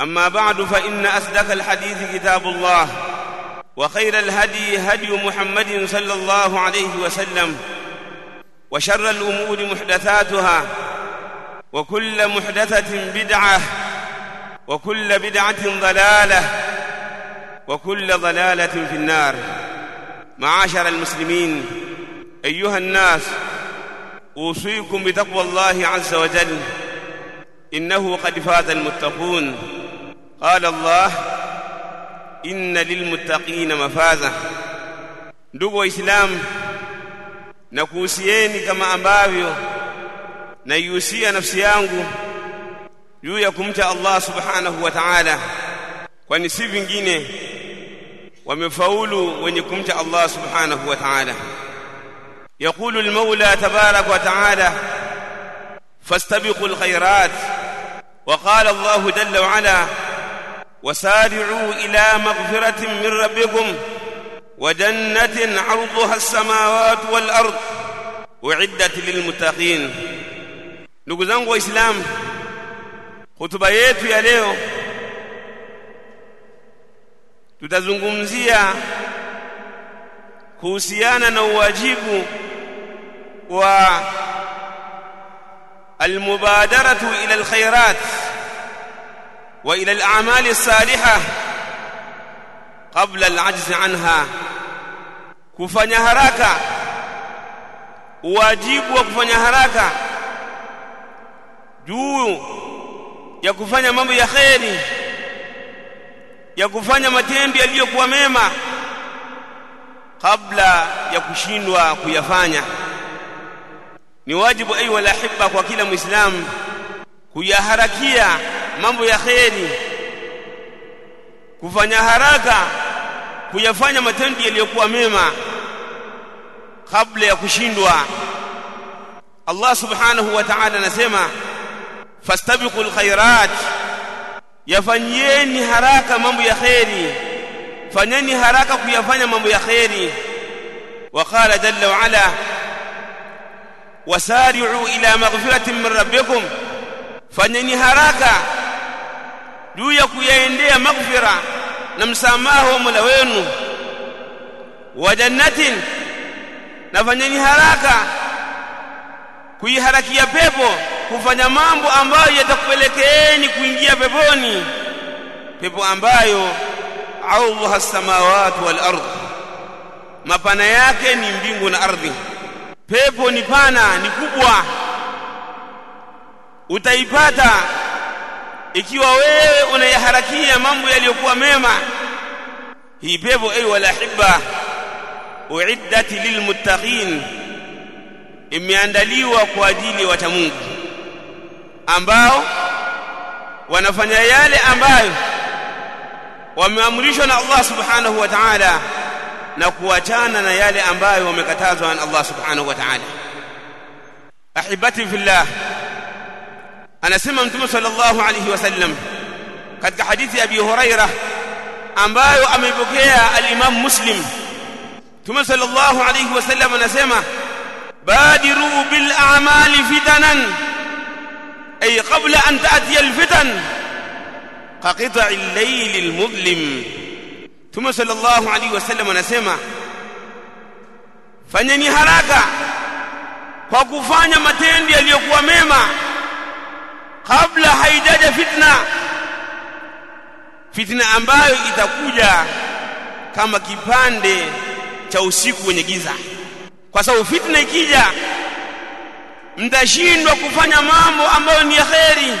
أما بعد فإن أصدق الحديث كتاب الله وخير الهدي هدي محمد صلى الله عليه وسلم وشر الأمور محدثاتها وكل محدثة بدعة وكل بدعة ضلالة وكل ضلالة في النار. معاشر المسلمين أيها الناس أوصيكم بتقوى الله عز وجل إنه قد فاز المتقون. قال الله ان للمتقين مفازا ndugu waislamu na kuhusieni kama ambavyo naihusia nafsi yangu juu ya kumcha Allah subhanahu wa ta'ala kwani si vingine wamefaulu wenye kumcha Allah subhanahu wa ta'ala يقول المولى تبارك وتعالى فاستبقوا الخيرات وقال الله جل وعلا وسارعوا إلى مغفرة من ربكم وجنة عرضها السماوات والأرض أعدت للمتقين. نقزان واسلام خطبيت في ليو tutazungumzia kuhusiana كوسيانا uwajibu wa almubadaratu ila alkhairat. Wa ila al'amali as-salihah qabla al-'ajz anha kufanya haraka wajibu wa kufanya haraka juu ya kufanya mambo ya kheri ya kufanya matendo yaliyokuwa mema kabla ya kushindwa kuyafanya. Ni wajibu ayu walahibba kwa kila muislamu kuyaharakia mambo ya kheri kufanya haraka kuyafanya matendo yaliyokuwa mema kabla ya kushindwa Allah subhanahu wa ta'ala anasema fastabiqul khairat yafanyieni haraka mambo ya kheri fanyeni haraka kuyafanya mambo ya kheri وقال جل وعلا وسارعوا الى مغفرة من ربكم fanyeni haraka juu ya kuyaendea maghfira na msamaha wa Mola wenu. Wa jannatin na fanyeni haraka kuiharakia pepo kufanya mambo ambayo yatakupelekeeni kuingia peponi pepo ambayo audhuha samawati wal ardh. Mapana yake ni mbingu na ardhi. Pepo ni pana ni kubwa. Utaipata ikiwa wewe unayaharakia mambo yaliyokuwa mema hii pepo ay wala hibba uiddat lilmuttaqin imeandaliwa kwa ajili ya wacha Mungu ambao wanafanya yale ambayo wameamrishwa na Allah subhanahu wa ta'ala na kuachana na yale ambayo wamekatazwa na Allah subhanahu wa ta'ala. Ahibati fillah anasema mtume sallallahu alayhi wasallam katika hadithi ya Abi Huraira ambayo ameipokea al-Imam Muslim Mtume sallallahu alayhi wasallam anasema badiru bil a'mali fitanan ay qabla an ta'tiya al fitan kaqita al-layl al-mudlim Mtume sallallahu alaihi wasallam anasema fanyeni haraka kwa kufanya matendo yaliyokuwa mema kabla haijaja fitna. Fitna ambayo itakuja kama kipande cha usiku wenye giza. Kwa sababu fitna ikija mtashindwa kufanya mambo ambayo ni ya kheri.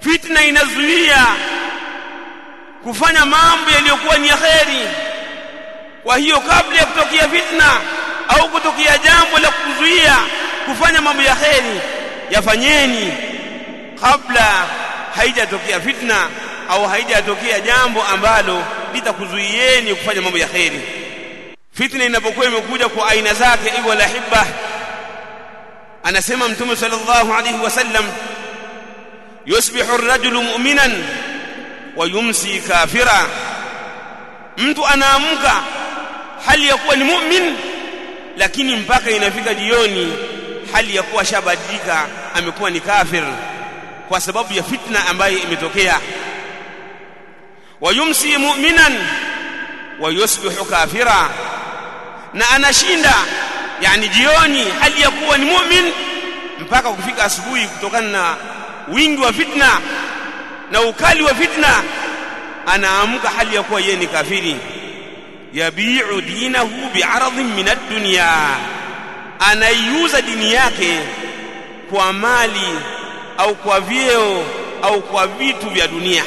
Fitna inazuia kufanya mambo yaliyokuwa ni ya kheri. Kwa hiyo kabla ya kutokea fitna au kutokea jambo la kuzuia kufanya mambo ya kheri yafanyeni kabla haijatokea fitna au haijatokea jambo ambalo litakuzuieni kufanya mambo ya kheri. Fitna inapokuwa imekuja kwa aina zake iwe la hibba. Anasema mtume sallallahu alayhi wasallam yusbihu ar-rajulu mu'minan wa yumsi kafira. Mtu anaamka hali ya kuwa ni mu'min lakini mpaka inafika jioni hali ya kuwa shabadilika amekuwa ni kafir kwa sababu ya fitna ambayo imetokea. Wayumsi mu'minan wayusbihu kafira. Na anashinda yani jioni hali ya kuwa ni mu'min mpaka kufika asubuhi kutokana na wingi wa fitna na ukali wa fitna anaamka hali ya kuwa yeye ni kafiri. Yabi'u dinahu bi'aradhin min ad-dunya. Anaiuza dini yake kwa mali au kwa vyeo au kwa vitu vya dunia.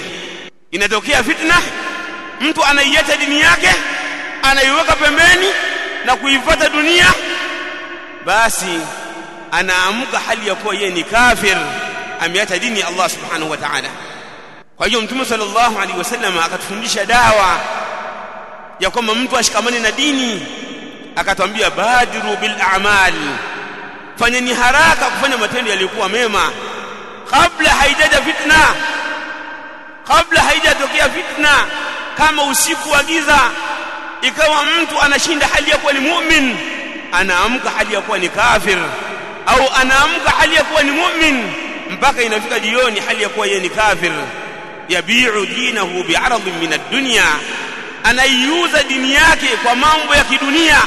Inatokea fitna mtu anaiacha dini yake anaiweka pembeni na kuifuata dunia basi anaamka hali ya kuwa yeye ni kafir ameacha dini ya Allah subhanahu wa ta'ala. Kwa hiyo mtume sallallahu alaihi wasallam akatufundisha dawa ya kwamba mtu ashikamane na dini akatwambia badiru bil a'mal. Fanyeni haraka kufanya matendo yaliyokuwa mema kabla haijaja fitna. Kabla haijatokea fitna. Kama usiku wa giza ikawa mtu anashinda hali ya kuwa ni mu'min anaamka hali ya kuwa ni kafir. Au anaamka hali ya kuwa ni mu'min mpaka inafika jioni hali ya kuwa yeye ni kafir. Yabi'u dinahu bi'aradhin min ad-dunya. Anaiuza dini yake kwa mambo ya kidunia.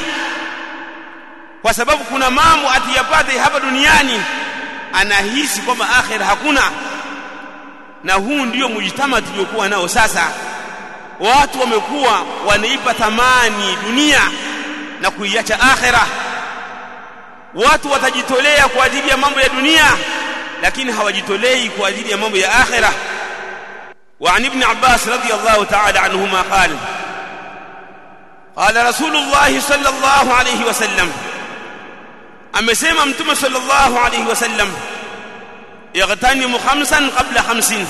Kwa sababu kuna mambo atiyapate hapa duniani anahisi kwamba akhira hakuna na huu ndio mujtama tuliokuwa nao sasa watu wamekuwa wanaipa thamani dunia na kuiacha akhira watu watajitolea kwa ajili ya mambo ya dunia lakini hawajitolei kwa ajili ya mambo ya akhira وعن ابن عباس رضي الله تعالى عنهما قال قال رسول الله صلى الله عليه وسلم amesema mtume sallallahu alayhi wasallam yaghtanimu khamsan qabla hamsin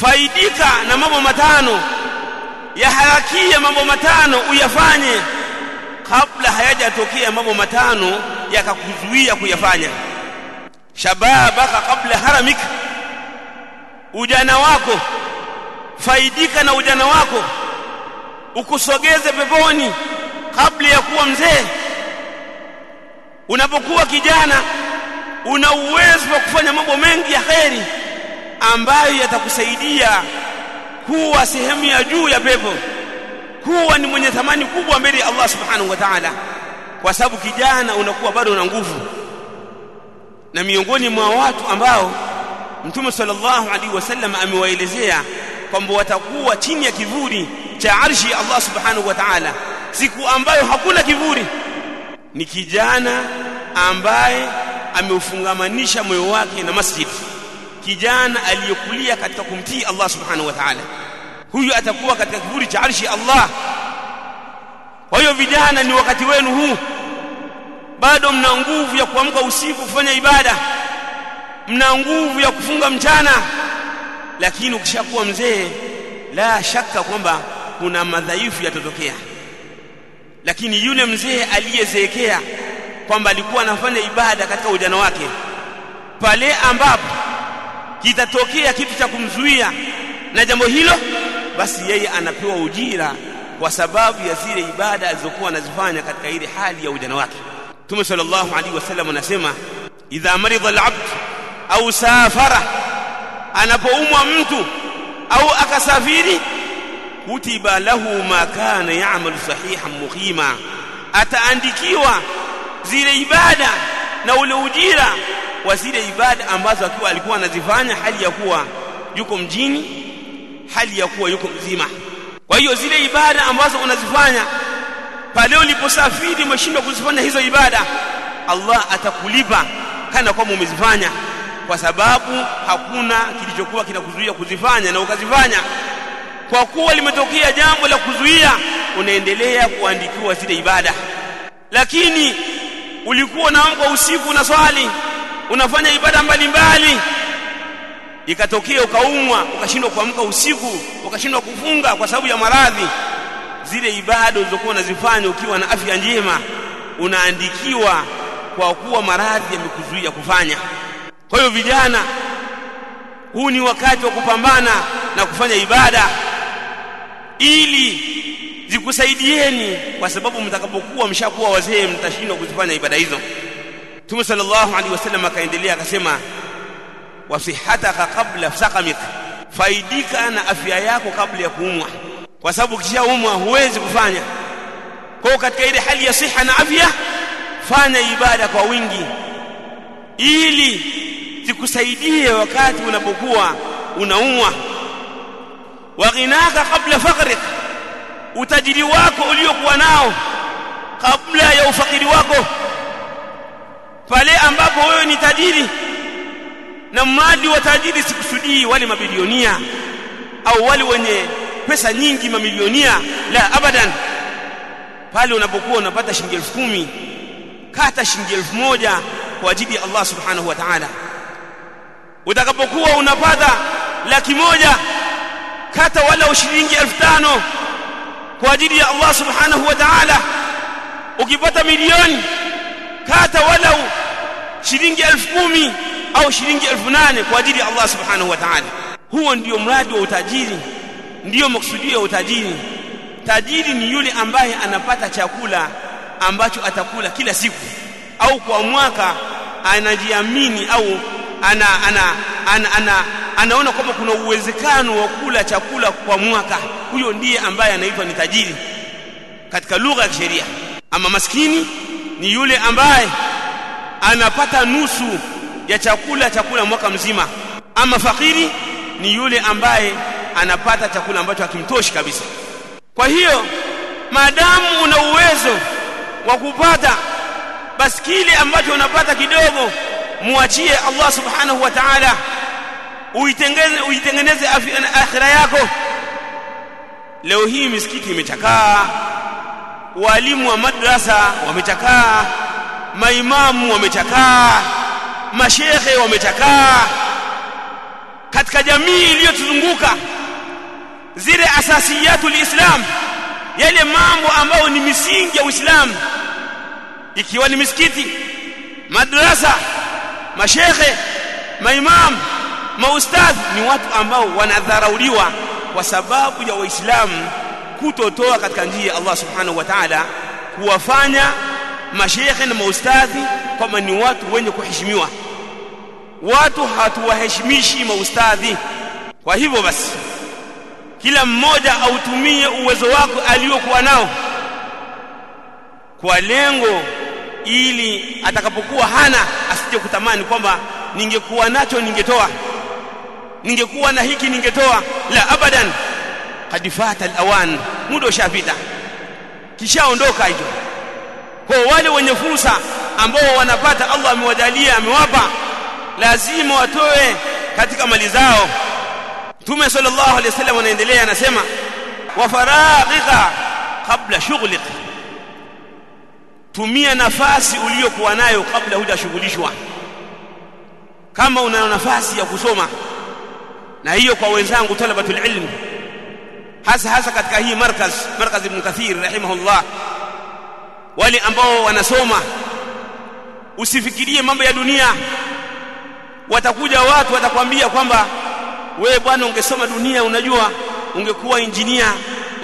faidika na mambo matano yaharakie mambo matano uyafanye. Kabla hayajatokea mambo matano yakakuzuia kuyafanya. Shababaka kabla haramika ujana wako faidika na ujana wako. Ukusogeze peponi kabla ya kuwa mzee unapokuwa kijana una uwezo wa kufanya mambo mengi ya kheri ambayo yatakusaidia kuwa sehemu ya juu ya pepo kuwa ni mwenye thamani kubwa mbele ya Allah subhanahu wa ta'ala. Kwa sababu kijana unakuwa bado una nguvu. Na miongoni mwa watu ambao Mtume sallallahu alaihi wasallam amewaelezea kwamba watakuwa chini ya kivuli cha arshi ya Allah subhanahu wa ta'ala. Siku ambayo hakuna kivuli ni kijana ambaye ameufungamanisha moyo wake na masjid. Kijana aliyekulia katika kumtii Allah subhanahu wa ta'ala. Huyu atakuwa katika kivuli cha arshi Allah. Kwa hiyo vijana ni wakati wenu huu. Bado mna nguvu ya kuamka usiku kufanya ibada. Mna nguvu ya kufunga mchana. Lakini ukishakuwa mzee la shaka kwamba kuna madhaifu yatatokea lakini yule mzee aliyezeekea kwamba alikuwa anafanya ibada katika ujana wake pale ambapo kitatokea kitu cha kumzuia na jambo hilo basi yeye anapewa ujira kwa sababu ya zile ibada alizokuwa anazifanya katika ile hali ya ujana wake. Mtume sallallahu alaihi wasallam anasema idha marida al-abd au safara anapoumwa mtu au akasafiri kutiba lahu ma kana ya'malu sahihan muqima. Ataandikiwa zile ibada na ule ujira wa zile ibada ambazo akiwa alikuwa anazifanya hali ya kuwa yuko mjini hali ya kuwa yuko mzima. Kwa hiyo zile ibada ambazo unazifanya pale uliposafiri umeshindwa kuzifanya hizo ibada Allah atakulipa kana kwamba umezifanya kwa sababu hakuna kilichokuwa kinakuzuia kuzifanya na ukazifanya kwa kuwa limetokea jambo la kuzuia unaendelea kuandikiwa zile ibada. Lakini ulikuwa unaamka usiku na swali unafanya ibada mbalimbali ikatokea ukaumwa ukashindwa kuamka usiku ukashindwa kufunga kwa sababu ya maradhi zile ibada ulizokuwa unazifanya ukiwa na afya njema unaandikiwa kwa kuwa maradhi yamekuzuia kufanya. Kwa hiyo vijana huu ni wakati wa kupambana na kufanya ibada ili zikusaidieni kwa sababu mtakapokuwa mshakuwa wazee mtashindwa kuzifanya ibada hizo. Mtume sallallahu alaihi wasallam akaendelea akasema wasihataka kabla sakamik faidika na afya yako kabla ya kuumwa. Kwa sababu kisha umwa huwezi kufanya. Kwa katika ile hali ya siha na afya fanya ibada kwa wingi. Ili zikusaidie wakati unapokuwa unaumwa waghinaka qabla faqrik utajiri wako uliokuwa nao kabla ya ufakiri wako. Pale ambapo wewe ni tajiri na mradi wa tajiri sikusudii wale mabilionia au wale wenye pesa nyingi mamilionia la abadan. Pale unapokuwa unapata shilingi elfu kumi kata shilingi elfu moja kwa ajili ya Allah subhanahu wa ta'ala. Utakapokuwa unapata laki moja kata wala shilingi elfu tano kwa ajili ya Allah subhanahu wa ta'ala. Ukipata milioni kata wala shilingi elfu kumi au shilingi elfu nane kwa ajili ya Allah subhanahu wa ta'ala. Huo ndio mradi wa utajiri ndiyo maksudio ya utajiri. Tajiri ni yule ambaye anapata chakula ambacho atakula kila siku au kwa mwaka anajiamini au ana, ana, ana, ana, anaona kwamba kuna uwezekano wa kula chakula kwa mwaka. Huyo ndiye ambaye anaitwa ni tajiri katika lugha ya kisheria. Ama maskini ni yule ambaye anapata nusu ya chakula chakula mwaka mzima. Ama fakiri ni yule ambaye anapata chakula ambacho hakimtoshi kabisa. Kwa hiyo maadamu una uwezo wa kupata basi kile ambacho unapata kidogo muachie Allah subhanahu wa ta'ala. Uitengeze uitengeneze akhira yako. Leo hii misikiti imechakaa. Walimu wa madrasa wamechakaa. Maimamu wamechakaa. Mashehe wamechakaa. Katika jamii iliyotuzunguka zile asasiyatu lislam yale mambo ambayo ni misingi ya Uislamu. Ikiwa ni misikiti madrasa mashekhe maimam maustadhi ni watu ambao wanadharauliwa kwa sababu ya waislamu kutotoa katika njia ya Allah subhanahu wa ta'ala kuwafanya mashekhe na maustadhi kwamba ni watu wenye kuheshimiwa. Watu hatuwaheshimishi maustadhi kwa hivyo basi kila mmoja autumie uwezo wako aliokuwa nao kwa lengo ili atakapokuwa hana asije kutamani kwamba ningekuwa nacho ningetoa. Ningekuwa na hiki ningetoa. La abadan. Kad fata alawan. Muda ushapita. Kishaondoka hicho. Kwa wale wenye fursa ambao wanapata Allah amewajalia amewapa lazima watoe katika mali zao. Mtume sallallahu alaihi wasallam anaendelea anasema wa faraghika qabla shughlik tumia nafasi uliyokuwa nayo kabla hujashughulishwa. Kama una nafasi ya kusoma na hiyo kwa wenzangu talabatul ilm hasa hasa katika hii markaz markaz ibn kathir rahimahullah wale ambao wanasoma usifikirie mambo ya dunia. Watakuja watu watakwambia kwamba wewe bwana ungesoma dunia unajua ungekuwa injinia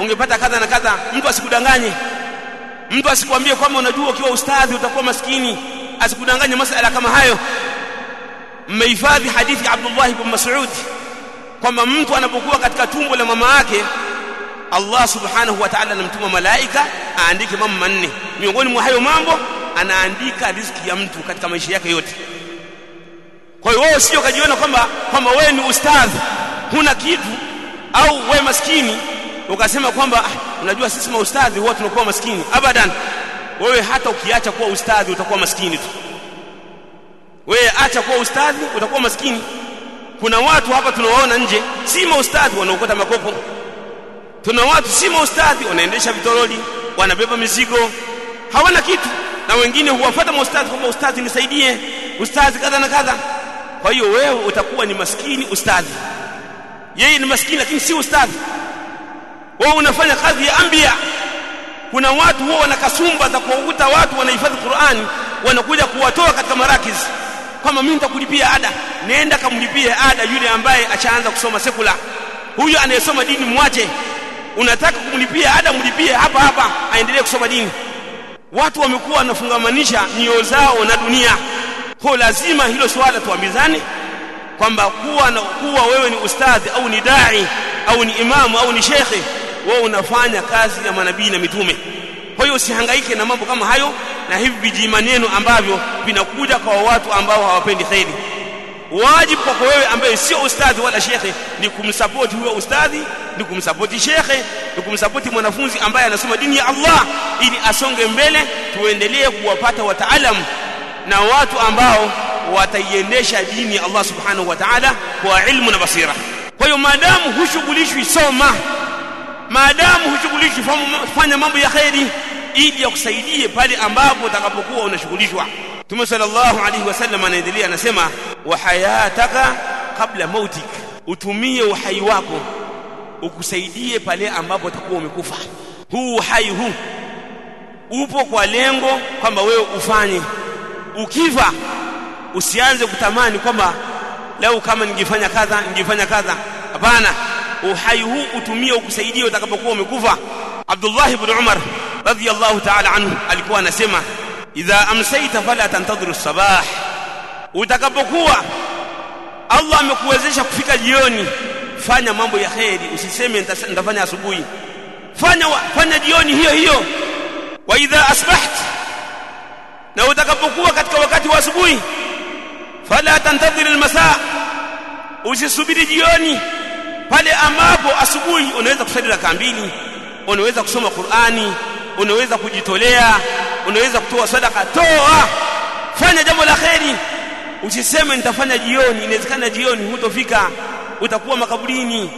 ungepata kadha na kadha mtu asikudanganye mtu asikwambie kwamba unajua ukiwa ustadhi utakuwa maskini. Asikudanganye masala kama hayo. Mmehifadhi hadithi ya Abdullah ibn Mas'ud kwamba mtu anapokuwa katika tumbo la mama yake Allah subhanahu wa ta'ala anamtuma malaika aandike mambo manne. Miongoni mwa hayo mambo anaandika riziki ya mtu katika maisha yake yote. Kwa hiyo wewe sio kajiona kwamba kwamba wewe ni ustadhi huna kitu au wewe maskini ukasema kwamba ah, unajua sisi maustadhi huwa tunakuwa maskini. Abadan wewe hata ukiacha kuwa ustadhi utakuwa maskini tu. Wewe acha kuwa ustadhi utakuwa maskini. Kuna watu hapa tunawaona nje si maustadhi wanaokota makopo. Tuna watu si maustadhi wanaendesha vitoroli wanabeba mizigo. Hawana kitu. Na wengine huwafuata maustadhi kwamba ustadhi nisaidie ustadhi kadha na kadha. Kwa hiyo wewe utakuwa ni maskini ustadhi. Yeye ni maskini lakini si ustadhi wewe unafanya kazi ya ambia. Kuna watu huwa wana kasumba za kuwakuta watu wanahifadhi Qur'ani wanakuja kuwatoa katika marakiz. Kama mimi nitakulipia ada. Nenda kamlipie ada yule ambaye achaanza kusoma sekula. Huyo anayesoma dini mwache. Unataka kumlipia ada mlipie hapa hapa. Aendelee kusoma dini. Watu wamekuwa wanafungamanisha nyoyo zao na dunia. Kwa lazima hilo swala tuambizane kwamba kuwa na kuwa wewe ni ustadhi au ni dai au ni imamu au ni shekhe wewe unafanya kazi ya manabii na mitume. Kwa hiyo usihangaike na mambo kama hayo na hivi vijimaneno ambavyo vinakuja kwa watu ambao hawapendi kheri. Wajibu kwako wewe ambaye sio ustadhi wala shekhe ni kumsapoti huyo ustadhi ni kumsapoti shekhe ni kumsapoti mwanafunzi ambaye anasoma dini ya Allah ili asonge mbele tuendelee kuwapata wataalamu na watu ambao wataiendesha dini ya Allah subhanahu wa ta'ala kwa ilmu na basira. Kwa hiyo maadamu hushughulishwi soma maadamu hushughulishi fanya mambo ya kheri ili yakusaidie pale ambapo utakapokuwa unashughulishwa. Mtume sallallahu alaihi wasallam anaendelea anasema wa hayataka kabla mautik. Utumie uhai wako ukusaidie pale ambapo utakuwa umekufa. Huu uhai huu upo kwa lengo kwamba wewe ufanye. Ukiva usianze kutamani kwamba lau kama ningefanya kadha ningefanya kadha. Hapana uhai huu utumie ukusaidie utakapokuwa umekufa. Abdullah ibn Umar radhiyallahu ta'ala anhu alikuwa anasema idha amsayta fala tantadhiru sabah utakapokuwa Allah amekuwezesha kufika jioni fanya mambo ya kheri usiseme nitafanya asubuhi. Fanya fanya jioni hiyo hiyo. Wa idha asbaht na utakapokuwa katika wakati wa asubuhi fala tantadhir almasa. Usisubiri jioni pale ambapo asubuhi unaweza kusali raka mbili unaweza kusoma Qur'ani unaweza kujitolea unaweza kutoa sadaka toa fanya jambo la kheri. Usiseme nitafanya jioni. Inawezekana jioni hutofika utakuwa makaburini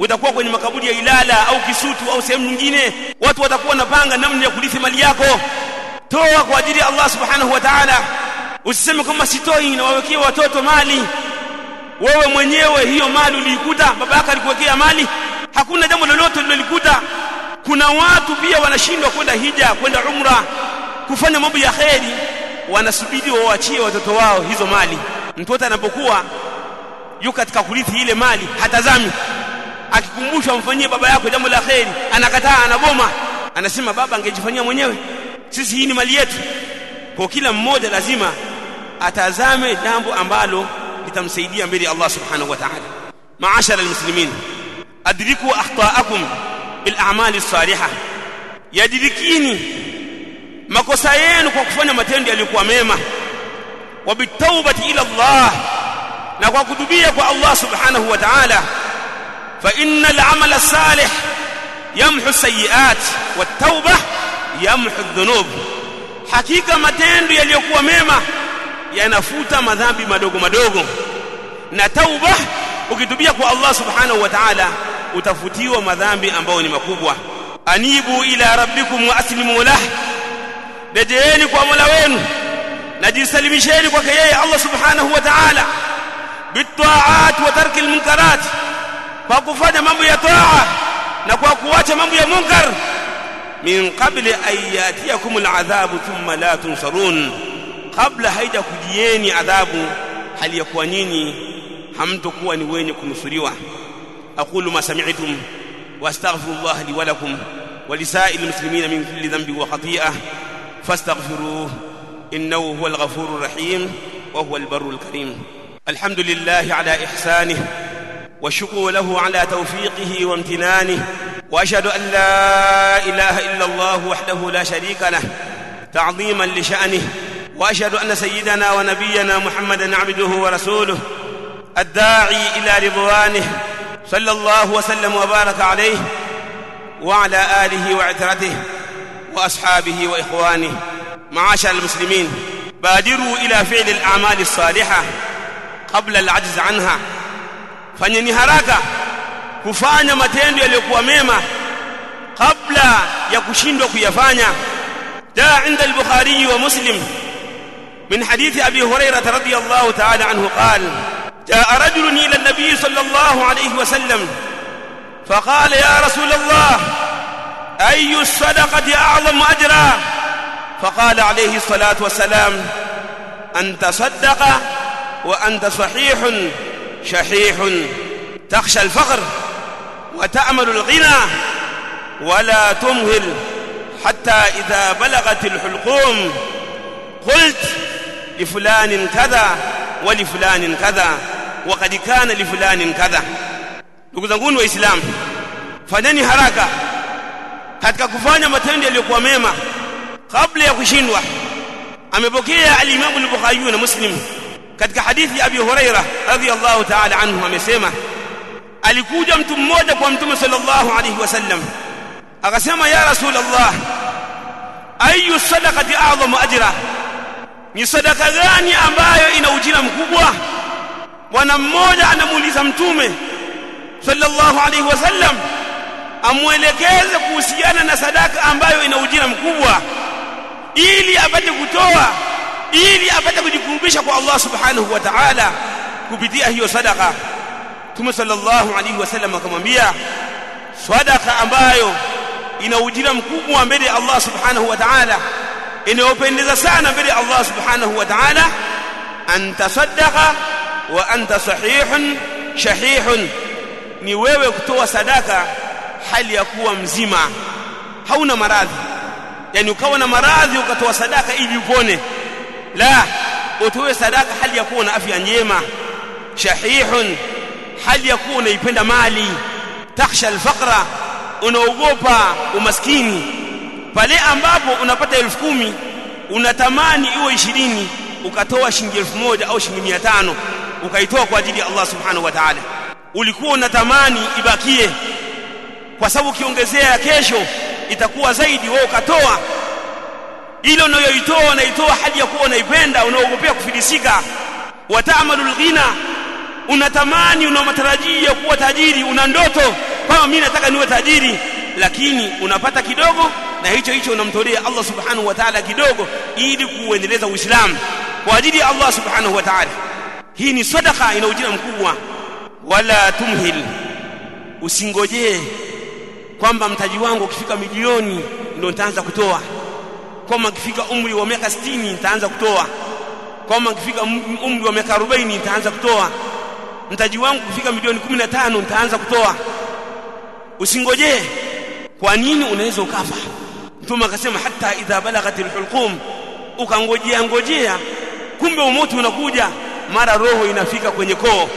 utakuwa kwenye makaburi ya Ilala au Kisutu au sehemu nyingine. Watu watakuwa wanapanga namna ya kurithi mali yako. Toa kwa ajili ya Allah subhanahu wa ta'ala. Usiseme kama sitoi na wawekee watoto mali wewe mwenyewe hiyo mali uliikuta baba yako alikuwekea mali hakuna jambo lolote ulilolikuta kuna watu pia wanashindwa kwenda hija kwenda umra kufanya mambo ya kheri wanasubiri waachie watoto wao hizo mali. Mtoto anapokuwa yuko katika kurithi ile mali hatazami. Akikumbushwa amfanyie baba yako jambo la kheri anakataa anagoma. Anasema baba angejifanyia mwenyewe. Sisi hii ni mali yetu. Kwa kila mmoja lazima atazame jambo ambalo litamsaidia mbele Allah subhanahu wa ta'ala maashara almuslimin adriku akhtaakum bil a'mali salihah yadirikini makosa yenu kwa kufanya matendo yaliyokuwa mema wa bitawbati ila Allah na kwa kutubia kwa Allah subhanahu wa ta'ala fa innal amala salih yamhu sayiat wat tauba yamhu dhunub hakika matendo yaliyokuwa mema yanafuta madhambi madogo madogo. Na tauba ukitubia kwa Allah subhanahu wa ta'ala utafutiwa madhambi ambayo ni makubwa. Anibu ila rabbikum wa aslimu lah rejeeni kwa Mola wenu na jisalimisheni kwake yeye Allah subhanahu wa ta'ala. Bitaat wa tarki almunkarat kwa kufanya mambo ya taa na kwa kuacha mambo ya munkar. Min qabli an yatiyakum al'adhabu thumma la tunsarun kabla haija kujieni adhabu hali ya kuwa nyinyi hamtokuwa ni wenye kunusuriwa aqulu ma sami'tum wastaghfirullah li wa lakum ولسائر المسلمين من كل ذنب وخطيئة فاستغفروه إنه هو الغفور الرحيم وهو البر الكريم الحمد لله على إحسانه والشكر له على توفيقه وامتنانه وأشهد أن لا إله إلا الله وحده لا شريك له تعظيما لشأنه وأشهد أن سيدنا ونبينا محمدا عبده ورسوله الداعي إلى رضوانه صلى الله وسلم وبارك عليه وعلى آله وعترته وأصحابه وإخوانه. معاشر المسلمين بادروا إلى فعل الأعمال الصالحة قبل العجز عنها. fanyeni haraka kufanya matendo yaliyokuwa mema kabla ya kushindwa inda al-bukhari wa muslim من حديث أبي هريرة رضي الله تعالى عنه قال جاء رجل إلى النبي صلى الله عليه وسلم فقال يا رسول الله أي الصدقة أعظم أجرا؟ فقال عليه الصلاة والسلام أن تصدق وأنت صحيح شحيح. تخشى الفقر وتأمل الغنى ولا تمهل حتى إذا بلغت الحلقوم. قلت لفلان كذا ولفلان كذا وقد كان لفلان كذا ndugu zanguni waislamu fanyeni haraka katika kufanya matendo yaliyokuwa mema kabla ya kushindwa amepokea al-Imam al-Bukhari na Muslim katika hadithi ya Abi Huraira radhiyallahu ta'ala anhu amesema alikuja mtu mmoja kwa mtume sallallahu alayhi wasallam akasema ya rasulullah ayu sadaqati a'zamu ajra Ni sadaka gani ambayo ina ujira mkubwa? Bwana mmoja anamuuliza mtume sallallahu alaihi wasallam amwelekeze kuhusiana na sadaka ambayo ina ujira mkubwa ili apate kutoa ili apate kujikurubisha kwa Allah subhanahu wa ta'ala kupitia hiyo sadaka. Mtume sallallahu alaihi wasallam akamwambia sadaka ambayo ina ujira mkubwa mbele ya Allah subhanahu wa ta'ala inayopendeza sana mbele ya Allah subhanahu wa ta'ala an tasaddaqa wa anta sahihun shahihun. Ni wewe kutoa sadaka hali ya kuwa mzima. Hauna maradhi. Yani ukawa na maradhi ukatoa sadaka ili upone. La utoe sadaka hali ya kuwa na afya njema. Shahihun hali ya kuwa unaipenda mali. Takhsha alfaqra unaogopa umaskini pale ambapo unapata elfu kumi unatamani iwe ishirini ukatoa shilingi elfu moja au shilingi mia tano ukaitoa kwa ajili ya Allah subhanahu wa ta'ala. Ulikuwa unatamani ibakie. Kwa sababu ukiongezea kesho itakuwa zaidi wewe ukatoa. Ile unayoitoa unaitoa hali ya kuwa unaipenda unaogopea kufilisika. Wataamalul ghina unatamani una matarajio kuwa tajiri una ndoto. Kama mimi nataka niwe tajiri lakini unapata kidogo na hicho hicho unamtolea Allah subhanahu wa ta'ala kidogo ili kuendeleza Uislamu. Kwa ajili ya Allah subhanahu wa ta'ala. Hii ni sadaka ina ujira mkubwa. Wala tumhil. Usingojee kwamba mtaji wangu ukifika milioni ndio nitaanza kutoa. Kama ukifika umri wa miaka 60 nitaanza kutoa. Kama ukifika umri wa miaka 40 nitaanza kutoa. Mtaji wangu ukifika milioni 15 nitaanza kutoa. Usingojee kwa nini unaweza ukafa? Mtume akasema hata idha balaghat alhulqum. Ukangojea ngojea kumbe umoto unakuja mara roho inafika kwenye koo.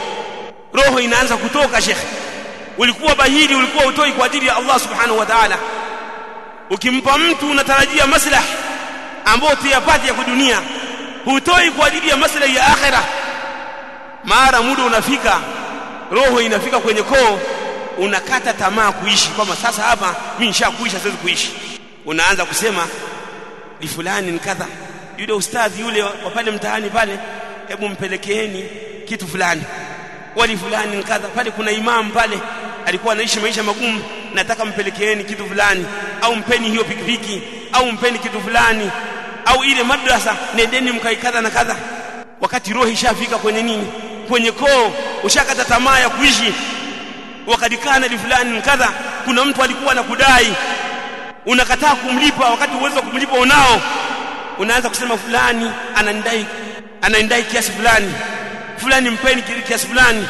Roho inaanza kutoka shekhe ulikuwa bahiri ulikuwa utoi kwa ajili ya Allah subhanahu wa ta'ala. Ukimpa mtu unatarajia maslahi ambayo tuyapate ya kudunia hutoi kwa ajili ya maslahi ya akhira mara muda unafika roho inafika kwenye koo unakata tamaa kuishi. Kwamba sasa hapa mimi nishakuisha siwezi kuishi. Unaanza kusema ni fulani ni kadha. Yule ustadhi yule wa pale mtaani pale hebu mpelekeeni kitu fulani. Wali fulani ni kadha. Pale kuna imam pale alikuwa anaishi maisha magumu nataka mpelekeeni kitu fulani. Au mpeni hiyo pikipiki. Au mpeni kitu fulani. Au ile madrasa nendeni mkai kadha na kadha. Wakati roho ishafika kwenye nini? Kwenye koo. Ushakata tamaa ya kuishi wakati kana li fulani kadha kuna mtu alikuwa anakudai unakataa kumlipa wakati uwezo kumlipa unao unaanza kusema fulani ananidai ananidai kiasi fulani fulani mpeni kiasi fulani.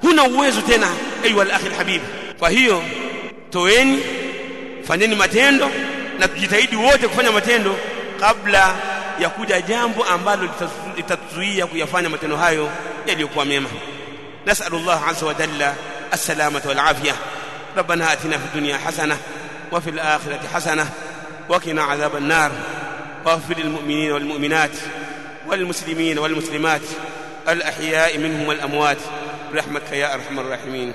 Huna uwezo tena ayu al-akhi al-habib. Kwa hiyo toeni fanyeni matendo na tujitahidi wote kufanya matendo kabla ya kuja jambo ambalo litatuzuia kuyafanya matendo hayo yaliyokuwa mema. Nasalullah azza wa jalla السلامة والعافية. ربنا آتنا في الدنيا حسنة وفي الآخرة حسنة وقنا عذاب النار. واغفر للمؤمنين والمؤمنات والمسلمين والمسلمات. الأحياء منهم والأموات. برحمتك يا أرحم الراحمين.